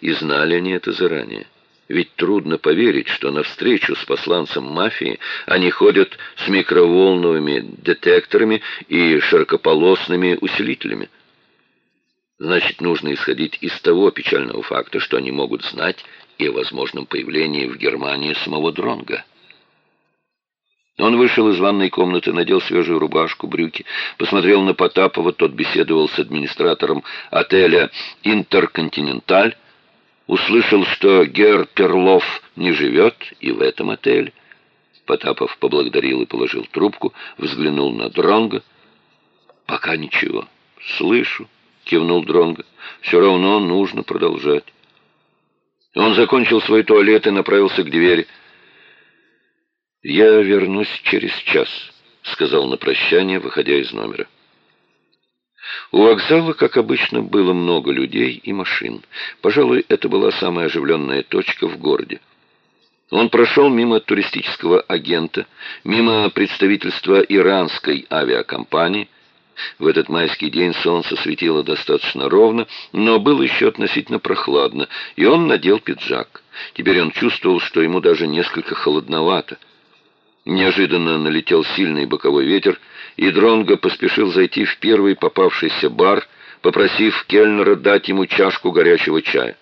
И знали они это заранее. Ведь трудно поверить, что на встречу с посланцем мафии они ходят с микроволновыми детекторами и широкополосными усилителями. Значит, нужно исходить из того печального факта, что они могут знать и о возможном появлении в Германии самого Дронга. Он вышел из ванной комнаты, надел свежую рубашку, брюки, посмотрел на Потапова, тот беседовал с администратором отеля «Интерконтиненталь», услышал, что Гер Перлов не живет и в этом отеле. Потапов поблагодарил и положил трубку, взглянул на Дронга. «Пока ничего. Слышу», — кивнул Дронга. «Все равно нужно продолжать». Он закончил свой туалет и направился к двери. «Я вернусь через час», — сказал на прощание, выходя из номера. У вокзала, как обычно, было много людей и машин. Пожалуй, это была самая оживленная точка в городе. Он прошел мимо туристического агента, мимо представительства иранской авиакомпании. В этот майский день солнце светило достаточно ровно, но было еще относительно прохладно, и он надел пиджак. Теперь он чувствовал, что ему даже несколько холодновато. Неожиданно налетел сильный боковой ветер, и Дронго поспешил зайти в первый попавшийся бар, попросив кельнера дать ему чашку горячего чая.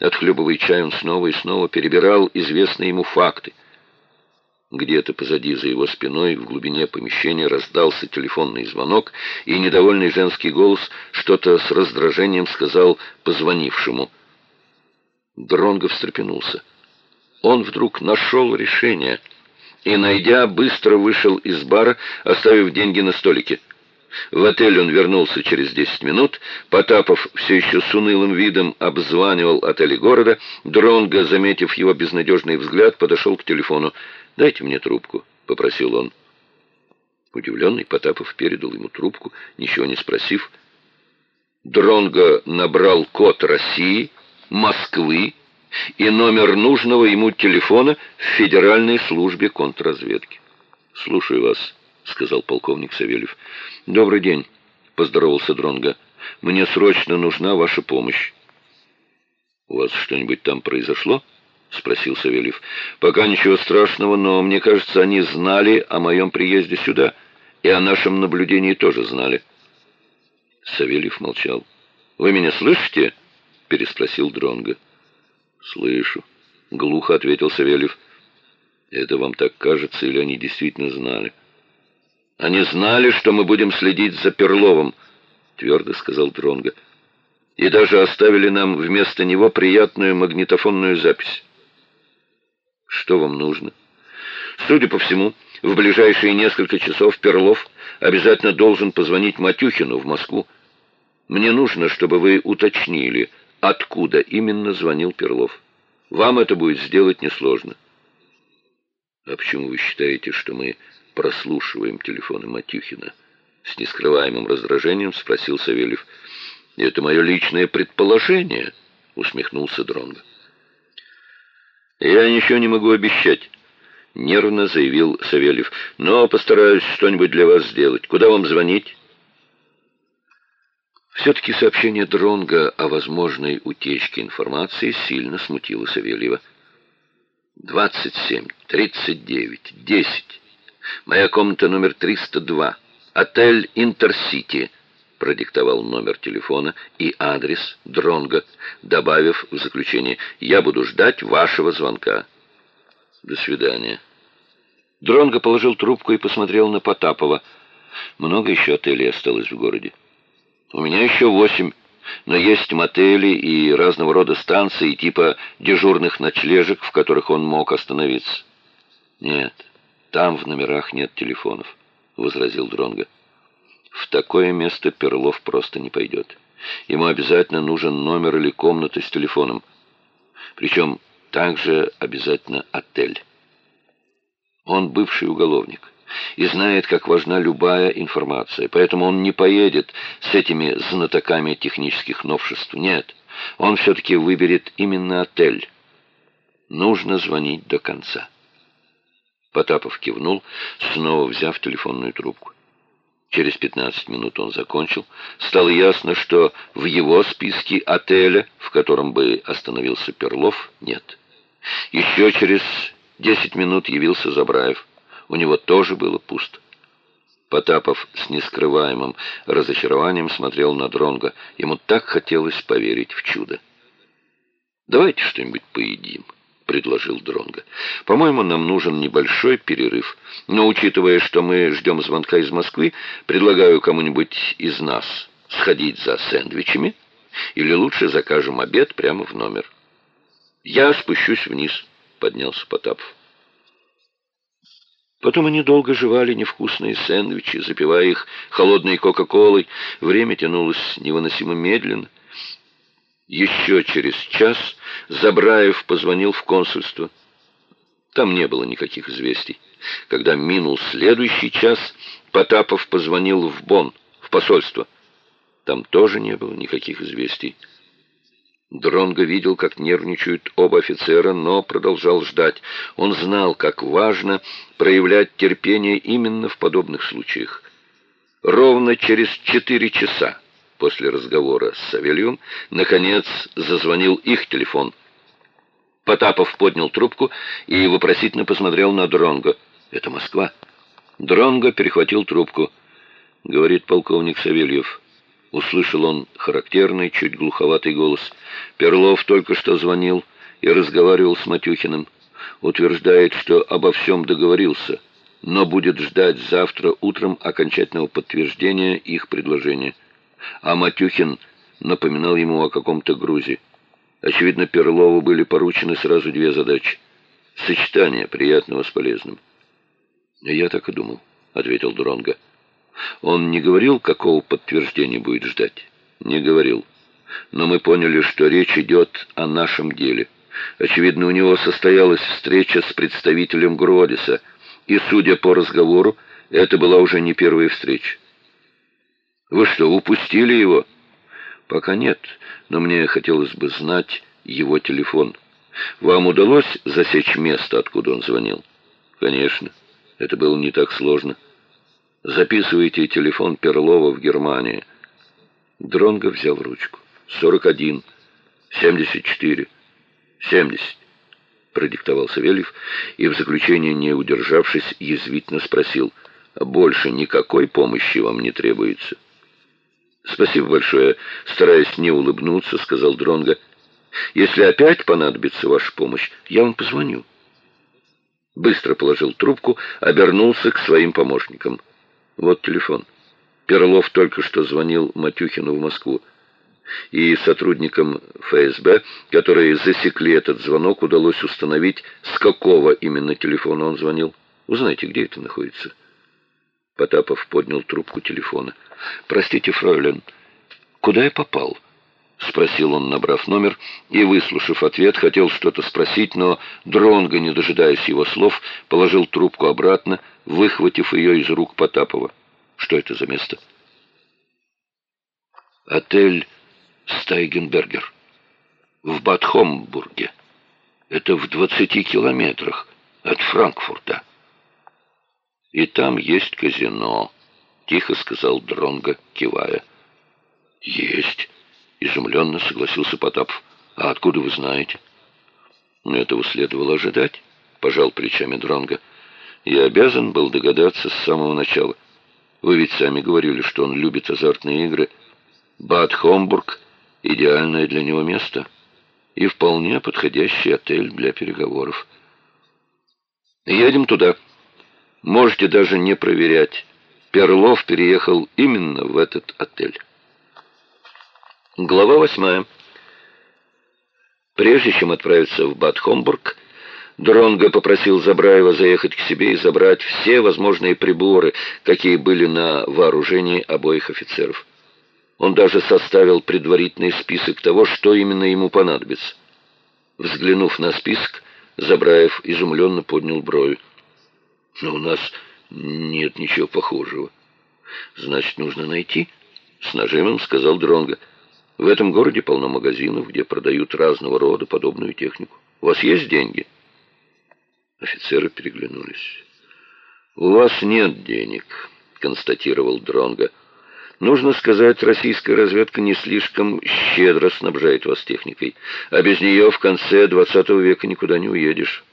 Отхлебывая чай, он снова и снова перебирал известные ему факты. Где-то позади за его спиной в глубине помещения раздался телефонный звонок, и недовольный женский голос что-то с раздражением сказал позвонившему. Дронго встрепенулся. Он вдруг нашел решение — и, найдя, быстро вышел из бара, оставив деньги на столике. В отель он вернулся через 10 минут. Потапов все еще с унылым видом обзванивал отели города. Дронго, заметив его безнадежный взгляд, подошел к телефону. «Дайте мне трубку», — попросил он. Удивленный Потапов передал ему трубку, ничего не спросив. Дронго набрал код России, Москвы и номер нужного ему телефона в Федеральной службе контрразведки. «Слушаю вас», — сказал полковник Савельев. «Добрый день», — поздоровался Дронго. «Мне срочно нужна ваша помощь». «У вас что-нибудь там произошло?» — спросил Савельев. «Пока ничего страшного, но мне кажется, они знали о моем приезде сюда, и о нашем наблюдении тоже знали». Савельев молчал. «Вы меня слышите?» — переспросил Дронго. «Слышу», — глухо ответил Савельев. «Это вам так кажется, или они действительно знали?» Они знали, что мы будем следить за Перловым, твердо сказал Дронга. И даже оставили нам вместо него приятную магнитофонную запись. Что вам нужно? Судя по всему, в ближайшие несколько часов Перлов обязательно должен позвонить Матюхину в Москву. Мне нужно, чтобы вы уточнили, откуда именно звонил Перлов. Вам это будет сделать несложно. А почему вы считаете, что мы прослушиваем телефоны Матюхина?» С нескрываемым раздражением спросил Савельев. «Это мое личное предположение», — усмехнулся Дронго. «Я ничего не могу обещать», — нервно заявил Савельев. «Но постараюсь что-нибудь для вас сделать. Куда вам звонить?» Все-таки сообщение Дронга о возможной утечке информации сильно смутило Савельева. «Двадцать семь, тридцать девять, десять». Моя комната номер 302. Отель Интерсити. Продиктовал номер телефона и адрес Дронга, добавив в заключение «Я буду ждать вашего звонка». До свидания. Дронго положил трубку и посмотрел на Потапова. Много еще отелей осталось в городе. У меня еще восемь, но есть мотели и разного рода станции, типа дежурных ночлежек, в которых он мог остановиться. Нет, там в номерах нет телефонов, возразил Дронга. В такое место Перлов просто не пойдет. Ему обязательно нужен номер или комната с телефоном. Причем также обязательно отель. Он бывший уголовник и знает, как важна любая информация, поэтому он не поедет с этими знатоками технических новшеств. Нет, он все-таки выберет именно отель. Нужно звонить до конца. Потапов кивнул, снова взяв телефонную трубку. Через 15 минут он закончил. Стало ясно, что в его списке отеля, в котором бы остановился Перлов, нет. Еще через 10 минут явился Забраев. У него тоже было пусто. Потапов с нескрываемым разочарованием смотрел на Дронга. Ему так хотелось поверить в чудо. «Давайте что-нибудь поедим». — предложил Дронго. «По-моему, нам нужен небольшой перерыв. Но, учитывая, что мы ждем звонка из Москвы, предлагаю кому-нибудь из нас сходить за сэндвичами, или лучше закажем обед прямо в номер». «Я спущусь вниз», — поднялся Потапов. Потом они долго жевали невкусные сэндвичи, запивая их холодной кока-колой. Время тянулось невыносимо медленно. Еще через час Забраев позвонил в консульство. Там не было никаких известий. Когда минул следующий час, Потапов позвонил в Бонн, в посольство. Там тоже не было никаких известий. Дронго видел, как нервничают оба офицера, но продолжал ждать. Он знал, как важно проявлять терпение именно в подобных случаях. Ровно через четыре часа после разговора с Савельевым, наконец зазвонил их телефон. Потапов поднял трубку и вопросительно посмотрел на Дронго. «Это Москва». Дронго перехватил трубку. Говорит полковник Савельев. Услышал он характерный, чуть глуховатый голос. Перлов только что звонил и разговаривал с Матюхиным. Утверждает, что обо всем договорился, но будет ждать завтра утром окончательного подтверждения их предложения а Матюхин напоминал ему о каком-то грузе. Очевидно, Перлову были поручены сразу две задачи. Сочетание приятного с полезным. «Я так и думал», — ответил Дронга. Он не говорил, какого подтверждения будет ждать? Не говорил. Но мы поняли, что речь идет о нашем деле. Очевидно, у него состоялась встреча с представителем Гродиса, и, судя по разговору, это была уже не первая встреча. Вы что, упустили его? Пока нет, но мне хотелось бы знать его телефон. Вам удалось засечь место, откуда он звонил? Конечно. Это было не так сложно. Записывайте телефон Перлова в Германии. Дронго взял ручку. 41, 74, 70, продиктовал Савельев и в заключение, не удержавшись, язвительно спросил, больше никакой помощи вам не требуется? Спасибо большое, стараясь не улыбнуться, сказал Дронго. Если опять понадобится ваша помощь, я вам позвоню. Быстро положил трубку, обернулся к своим помощникам. Вот телефон. Перлов только что звонил Матюхину в Москву. И сотрудникам ФСБ, которые засекли этот звонок, удалось установить, с какого именно телефона он звонил. Узнайте, где это находится. Потапов поднял трубку телефона. «Простите, фройлен, куда я попал?» — спросил он, набрав номер, и, выслушав ответ, хотел что-то спросить, но Дронго, не дожидаясь его слов, положил трубку обратно, выхватив ее из рук Потапова. «Что это за место?» «Отель Стайгенбергер в Бадхомбурге. Это в двадцати километрах от Франкфурта. И там есть казино», — тихо сказал Дронго, кивая. «Есть». Изумленно согласился Потапов. «А откуда вы знаете?» «Ну, этого следовало ожидать», — пожал плечами Дронга. «Я обязан был догадаться с самого начала. Вы ведь сами говорили, что он любит азартные игры. Бад Хомбург — идеальное для него место и вполне подходящий отель для переговоров. Едем туда. Можете даже не проверять. Перлов переехал именно в этот отель». Глава восьмая. Прежде чем отправиться в Бад-Хомбург, Дронго попросил Забраева заехать к себе и забрать все возможные приборы, какие были на вооружении обоих офицеров. Он даже составил предварительный список того, что именно ему понадобится. Взглянув на список, Забраев изумленно поднял брови. «Но у нас нет ничего похожего. Значит, нужно найти?» — с нажимом сказал Дронго. В этом городе полно магазинов, где продают разного рода подобную технику. У вас есть деньги?» Офицеры переглянулись. «У вас нет денег», — констатировал Дронга. «Нужно сказать, российская разведка не слишком щедро снабжает вас техникой, а без нее в конце двадцатого века никуда не уедешь.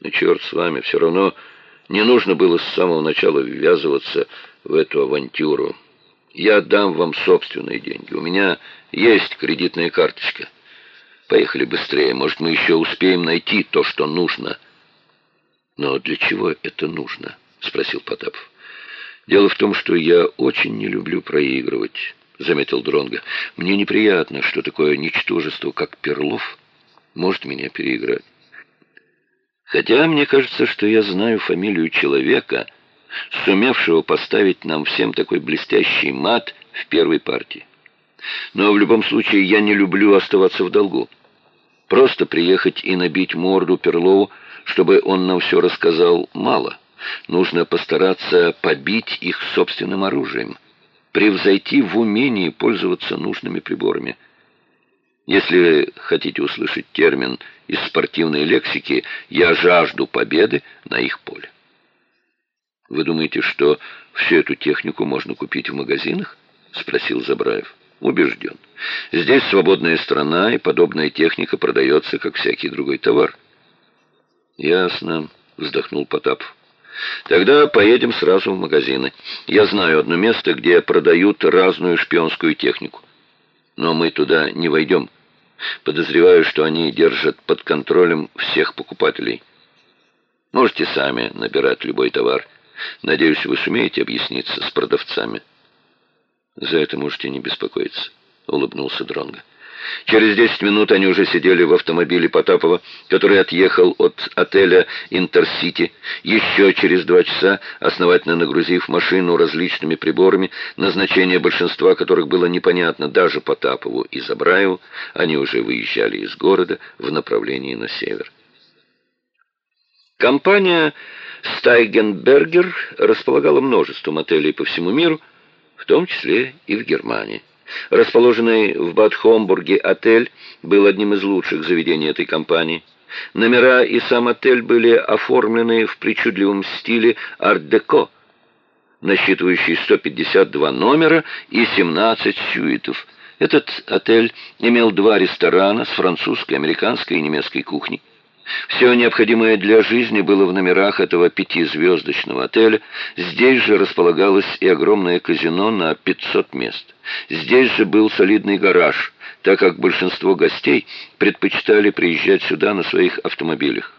И черт с вами, все равно не нужно было с самого начала ввязываться в эту авантюру». Я отдам вам собственные деньги. У меня есть кредитная карточка. Поехали быстрее. Может, мы еще успеем найти то, что нужно. Но для чего это нужно? Спросил Потапов. Дело в том, что я очень не люблю проигрывать, заметил Дронга. Мне неприятно, что такое ничтожество, как Перлов, может меня переиграть. Хотя мне кажется, что я знаю фамилию человека, сумевшего поставить нам всем такой блестящий мат в первой партии. Но в любом случае я не люблю оставаться в долгу. Просто приехать и набить морду Перлову, чтобы он нам все рассказал, мало. Нужно постараться побить их собственным оружием, превзойти в умении пользоваться нужными приборами. Если хотите услышать термин из спортивной лексики, я жажду победы на их поле. «Вы думаете, что всю эту технику можно купить в магазинах?» — спросил Забраев. «Убежден. Здесь свободная страна, и подобная техника продается, как всякий другой товар». «Ясно», — вздохнул Потапов. «Тогда поедем сразу в магазины. Я знаю одно место, где продают разную шпионскую технику. Но мы туда не войдем. Подозреваю, что они держат под контролем всех покупателей. Можете сами набирать любой товар». Надеюсь, вы сумеете объясниться с продавцами. За это можете не беспокоиться, улыбнулся Дронго. Через десять минут они уже сидели в автомобиле Потапова, который отъехал от отеля «Интерсити». Еще через два часа, основательно нагрузив машину различными приборами, назначение большинства которых было непонятно даже Потапову и Забраеву, они уже выезжали из города в направлении на север. Компания «Стайгенбергер» располагала множеством отелей по всему миру, в том числе и в Германии. Расположенный в Бад-Хомбурге отель был одним из лучших заведений этой компании. Номера и сам отель были оформлены в причудливом стиле арт-деко, насчитывающий 152 номера и 17 сюитов. Этот отель имел два ресторана с французской, американской и немецкой кухней. Все необходимое для жизни было в номерах этого пятизвездочного отеля. Здесь же располагалось и огромное казино на 500 мест. Здесь же был солидный гараж, так как большинство гостей предпочитали приезжать сюда на своих автомобилях.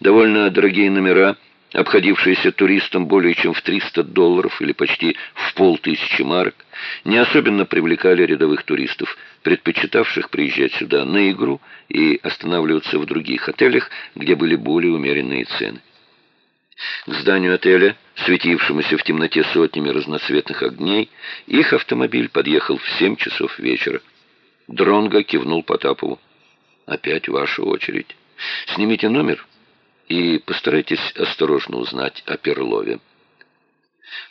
Довольно дорогие номера – обходившиеся туристам более чем в 300 долларов или почти в полтысячи марок, не особенно привлекали рядовых туристов, предпочитавших приезжать сюда на игру и останавливаться в других отелях, где были более умеренные цены. К зданию отеля, светившемуся в темноте сотнями разноцветных огней, их автомобиль подъехал в 7 часов вечера. Дронго кивнул Потапову. «Опять ваша очередь. Снимите номер и постарайтесь осторожно узнать о Перлове».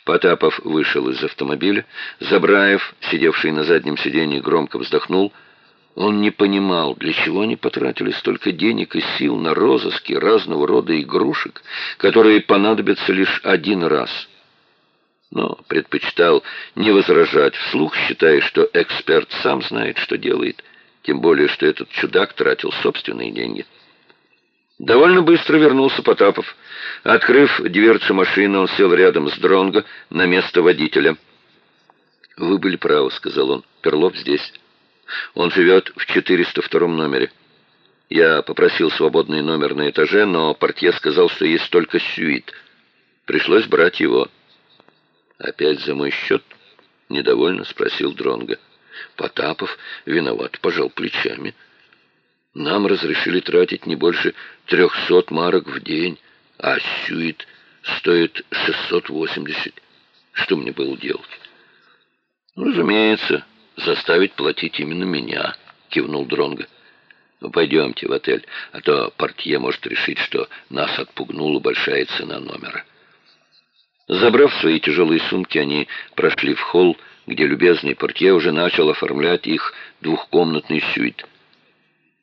Потапов вышел из автомобиля. Забраев, сидевший на заднем сиденье, громко вздохнул. Он не понимал, для чего они потратили столько денег и сил на розыски разного рода игрушек, которые понадобятся лишь один раз. Но предпочитал не возражать вслух, считая, что эксперт сам знает, что делает, тем более, что этот чудак тратил собственные деньги. Довольно быстро вернулся Потапов. Открыв дверцу машины, он сел рядом с Дронго на место водителя. «Вы были правы», — сказал он. «Перлов здесь. Он живет в 402 номере. Я попросил свободный номер на этаже, но портье сказал, что есть только сюит. Пришлось брать его». «Опять за мой счет?» — недовольно спросил Дронго. Потапов виноват, пожал плечами. Нам разрешили тратить не больше трехсот марок в день, а сюит стоит шестьсот восемьдесят. Что мне было делать? Ну, разумеется, заставить платить именно меня, кивнул Дронго. Ну, пойдемте в отель, а то портье может решить, что нас отпугнула большая цена номера. Забрав свои тяжелые сумки, они прошли в холл, где любезный портье уже начал оформлять их двухкомнатный сюит.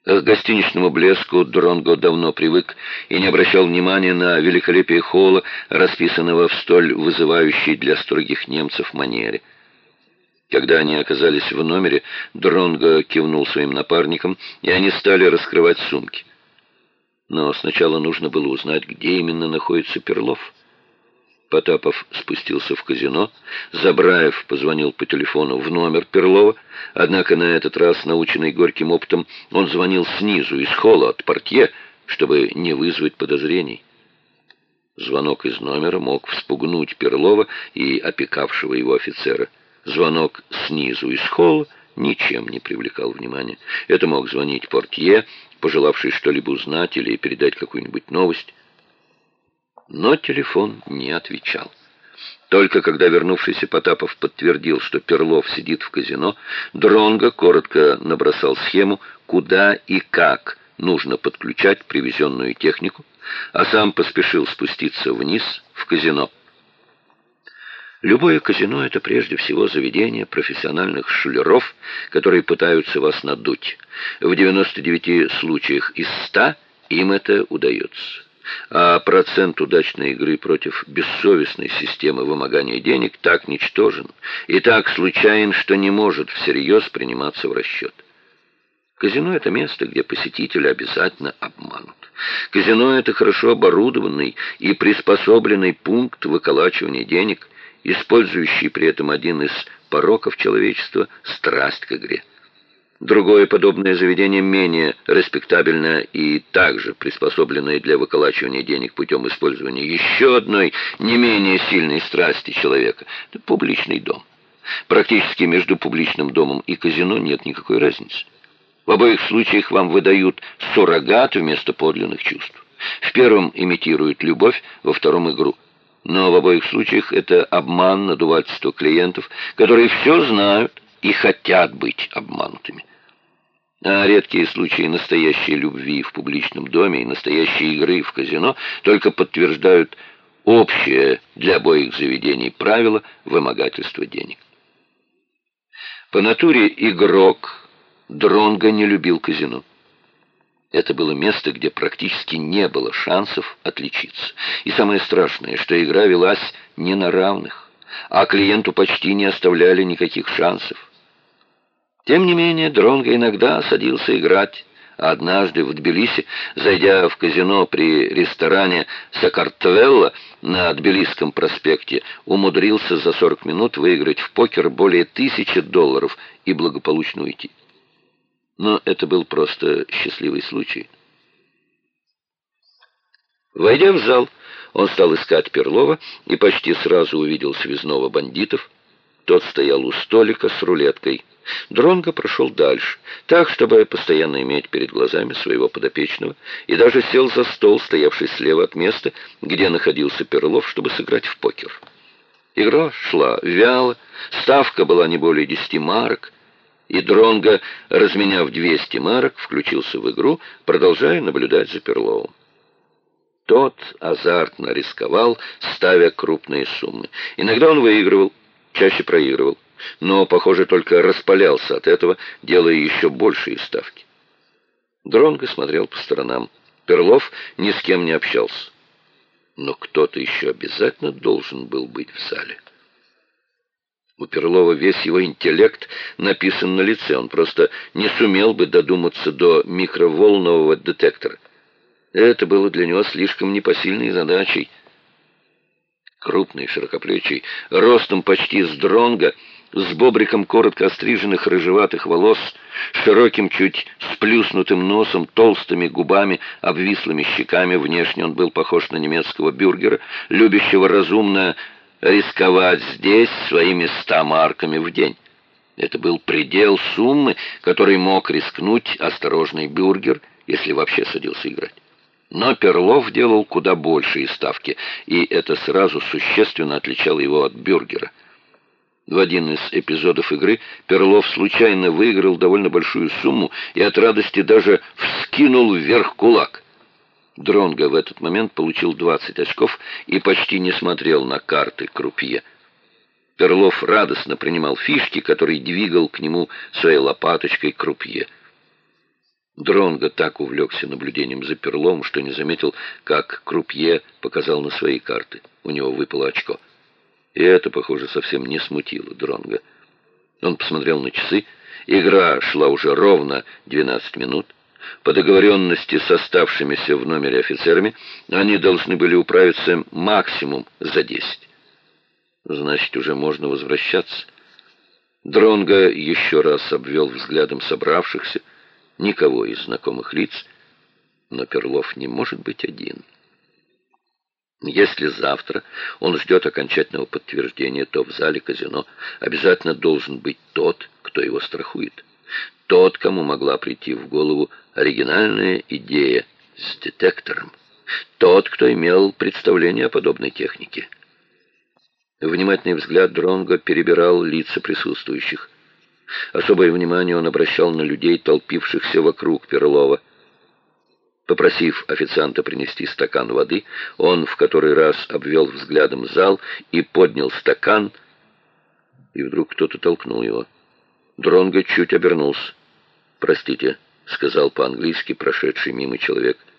К гостиничному блеску Дронго давно привык и не обращал внимания на великолепие холла, расписанного в столь вызывающей для строгих немцев манере. Когда они оказались в номере, Дронго кивнул своим напарникам, и они стали раскрывать сумки. Но сначала нужно было узнать, где именно находится Перлов. Потапов спустился в казино. Забраев позвонил по телефону в номер Перлова. Однако на этот раз, наученный горьким опытом, он звонил снизу, из холла, от портье, чтобы не вызвать подозрений. Звонок из номера мог вспугнуть Перлова и опекавшего его офицера. Звонок снизу, из холла, ничем не привлекал внимания. Это мог звонить портье, пожелавший что-либо узнать или передать какую-нибудь новость но телефон не отвечал. Только когда вернувшийся Потапов подтвердил, что Перлов сидит в казино, Дронго коротко набросал схему, куда и как нужно подключать привезенную технику, а сам поспешил спуститься вниз в казино. Любое казино — это прежде всего заведение профессиональных шулеров, которые пытаются вас надуть. В 99 случаях из 100 им это удается а процент удачной игры против бессовестной системы вымогания денег так ничтожен и так случайен, что не может всерьез приниматься в расчет. Казино — это место, где посетители обязательно обманут. Казино — это хорошо оборудованный и приспособленный пункт выколачивания денег, использующий при этом один из пороков человечества — страсть к игре. Другое подобное заведение менее респектабельное и также приспособленное для выколачивания денег путем использования еще одной не менее сильной страсти человека – публичный дом. Практически между публичным домом и казино нет никакой разницы. В обоих случаях вам выдают суррогат вместо подлинных чувств. В первом имитируют любовь, во втором — игру. Но в обоих случаях это обман, надувательство клиентов, которые все знают и хотят быть обманутыми. А редкие случаи настоящей любви в публичном доме и настоящей игры в казино только подтверждают общее для обоих заведений правило вымогательства денег. По натуре игрок Дронго не любил казино. Это было место, где практически не было шансов отличиться. И самое страшное, что игра велась не на равных, а клиенту почти не оставляли никаких шансов. Тем не менее, Дронго иногда садился играть, а однажды в Тбилиси, зайдя в казино при ресторане Сакартвелла на Тбилисском проспекте, умудрился за 40 минут выиграть в покер более тысячи долларов и благополучно уйти. Но это был просто счастливый случай. Войдя в зал, он стал искать Перлова и почти сразу увидел связного бандитов. Тот стоял у столика с рулеткой. Дронго прошел дальше, так, чтобы постоянно иметь перед глазами своего подопечного, и даже сел за стол, стоявший слева от места, где находился Перлов, чтобы сыграть в покер. Игра шла вяло, ставка была не более десяти марок, и Дронго, разменяв 200 марок, включился в игру, продолжая наблюдать за Перловым. Тот азартно рисковал, ставя крупные суммы. Иногда он выигрывал, чаще проигрывал, но, похоже, только распалялся от этого, делая еще большие ставки. Дронго смотрел по сторонам. Перлов ни с кем не общался. Но кто-то еще обязательно должен был быть в зале. У Перлова весь его интеллект написан на лице, он просто не сумел бы додуматься до микроволнового детектора. Это было для него слишком непосильной задачей. Крупный, широкоплечий, ростом почти с дронга, с бобриком коротко остриженных рыжеватых волос, широким, чуть сплюснутым носом, толстыми губами, обвислыми щеками. Внешне он был похож на немецкого бюргера, любящего разумно рисковать здесь своими ста марками в день. Это был предел суммы, который мог рискнуть осторожный бюргер, если вообще садился играть. Но Перлов делал куда большие ставки, и это сразу существенно отличало его от бюргера. В один из эпизодов игры Перлов случайно выиграл довольно большую сумму и от радости даже вскинул вверх кулак. Дронго в этот момент получил 20 очков и почти не смотрел на карты крупье. Перлов радостно принимал фишки, которые двигал к нему своей лопаточкой крупье. Дронго так увлекся наблюдением за Перлом, что не заметил, как крупье показал на свои карты. У него выпало очко. И это, похоже, совсем не смутило Дронго. Он посмотрел на часы. Игра шла уже ровно 12 минут. По договоренности с оставшимися в номере офицерами, они должны были управиться максимум за десять. Значит, уже можно возвращаться. Дронго еще раз обвел взглядом собравшихся, никого из знакомых лиц, но Перлов не может быть один. Если завтра он ждет окончательного подтверждения, то в зале казино обязательно должен быть тот, кто его страхует. Тот, кому могла прийти в голову оригинальная идея с детектором. Тот, кто имел представление о подобной технике. Внимательный взгляд Дронго перебирал лица присутствующих. Особое внимание он обращал на людей, толпившихся вокруг Перлова. Попросив официанта принести стакан воды, он в который раз обвел взглядом зал и поднял стакан, и вдруг кто-то толкнул его. Дронго чуть обернулся. «Простите», — сказал по-английски прошедший мимо человек, —